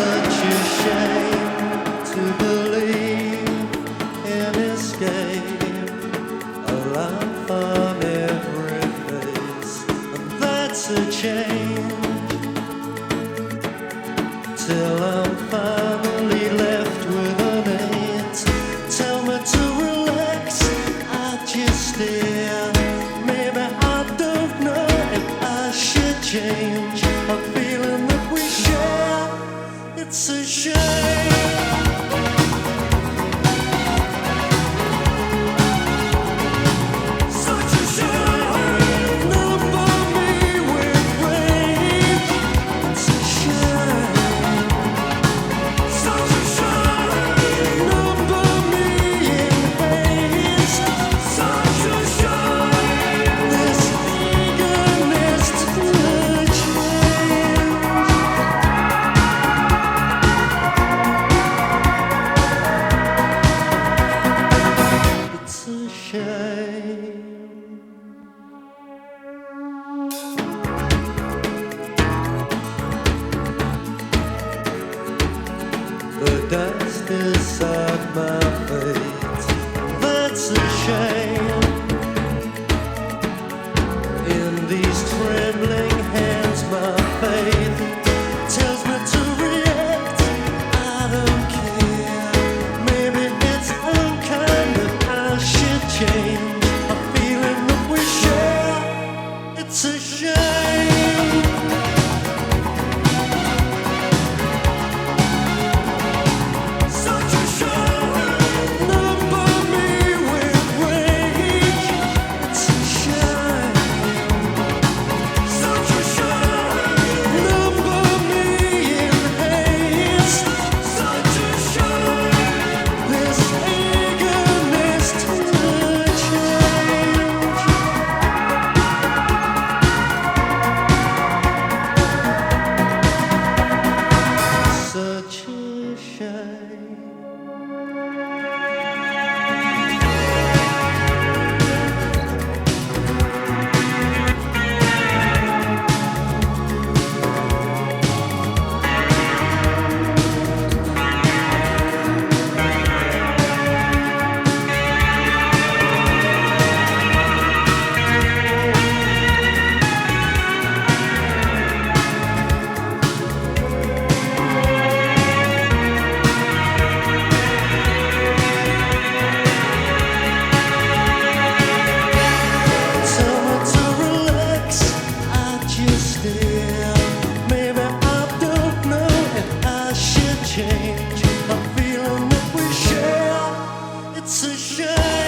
such a shame. dust inside my face. That's a shame. In these trembling hands, my faith tells me to react. I don't care. Maybe it's unkind. shine. should.